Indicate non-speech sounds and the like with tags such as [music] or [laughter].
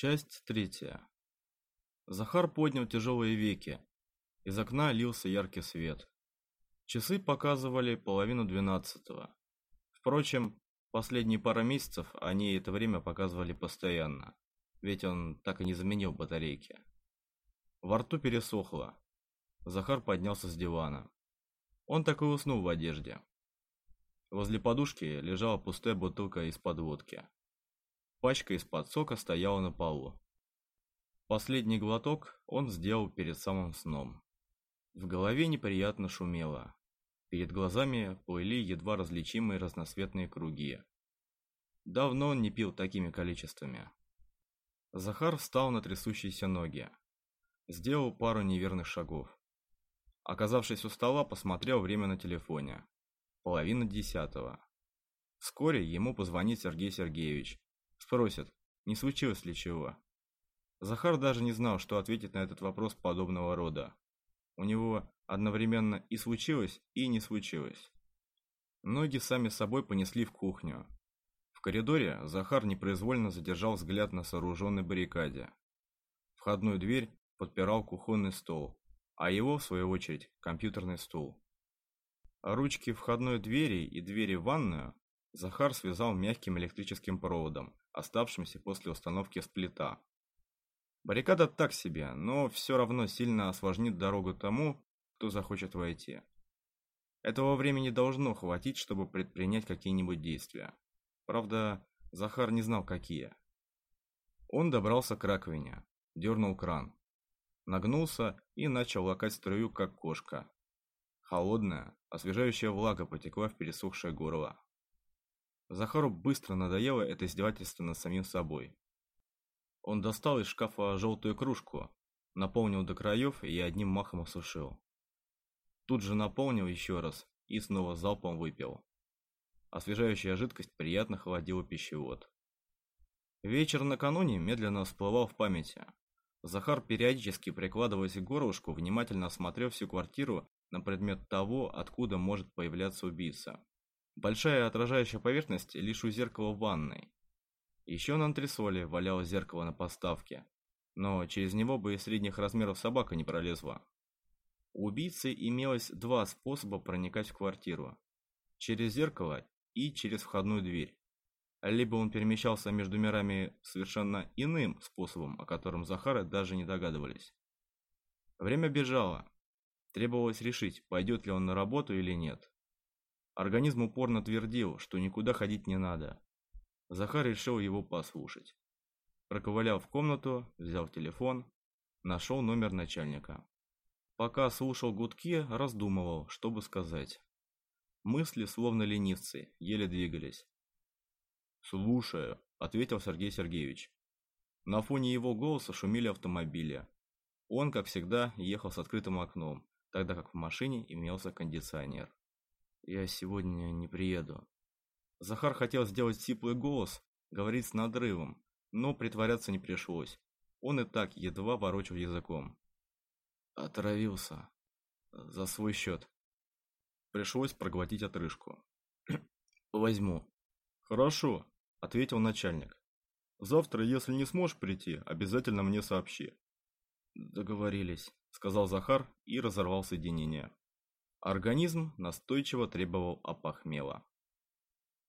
Часть третья. Захар поднял тяжелые веки. Из окна лился яркий свет. Часы показывали половину двенадцатого. Впрочем, последние пару месяцев они это время показывали постоянно, ведь он так и не заменил батарейки. Во рту пересохло. Захар поднялся с дивана. Он так и уснул в одежде. Возле подушки лежала пустая бутылка из-под водки. Пачка из-под сока стояла на полу. Последний глоток он сделал перед самым сном. В голове неприятно шумело. Перед глазами плыли едва различимые разноцветные круги. Давно он не пил такими количествами. Захар встал на трясущиеся ноги. Сделал пару неверных шагов. Оказавшись у стола, посмотрел время на телефоне. Половина десятого. Вскоре ему позвонит Сергей Сергеевич Спросят, не случилось ли чего. Захар даже не знал, что ответить на этот вопрос подобного рода. У него одновременно и случилось, и не случилось. Ноги сами собой понесли в кухню. В коридоре Захар непроизвольно задержал взгляд на сооруженной баррикаде. Входную дверь подпирал кухонный стол, а его, в свою очередь, компьютерный стул. Ручки входной двери и двери в ванную Захар связал мягким электрическим проводом, оставшимся после установки сплита. Баррикада так себе, но все равно сильно осложнит дорогу тому, кто захочет войти. Этого времени должно хватить, чтобы предпринять какие-нибудь действия. Правда, Захар не знал, какие. Он добрался к раковине, дернул кран. Нагнулся и начал лакать струю, как кошка. Холодная, освежающая влага потекла в пересохшее горло. Захару быстро надоело это издевательство над самим собой. Он достал из шкафа желтую кружку, наполнил до краев и одним махом осушил. Тут же наполнил еще раз и снова залпом выпил. Освежающая жидкость приятно холодила пищевод. Вечер накануне медленно всплывал в памяти. Захар, периодически прикладываясь к горлышку, внимательно осмотрел всю квартиру на предмет того, откуда может появляться убийца. Большая отражающая поверхность лишь у зеркала в ванной. Еще на антресоле валялось зеркало на подставке, но через него бы и средних размеров собака не пролезла. У убийцы имелось два способа проникать в квартиру. Через зеркало и через входную дверь. Либо он перемещался между мирами совершенно иным способом, о котором Захары даже не догадывались. Время бежало. Требовалось решить, пойдет ли он на работу или нет. Организм упорно твердил, что никуда ходить не надо. Захар решил его послушать. Проковылял в комнату, взял телефон, нашел номер начальника. Пока слушал гудки, раздумывал, что бы сказать. Мысли, словно ленивцы, еле двигались. «Слушаю», — ответил Сергей Сергеевич. На фоне его голоса шумели автомобили. Он, как всегда, ехал с открытым окном, тогда как в машине имелся кондиционер. Я сегодня не приеду. Захар хотел сделать сиплый голос, говорить с надрывом, но притворяться не пришлось. Он и так едва ворочал языком. Отравился. За свой счет. Пришлось проглотить отрыжку. [clears throat] Возьму. Хорошо, ответил начальник. Завтра, если не сможешь прийти, обязательно мне сообщи. Договорились, сказал Захар и разорвал соединение. Организм настойчиво требовал опохмела.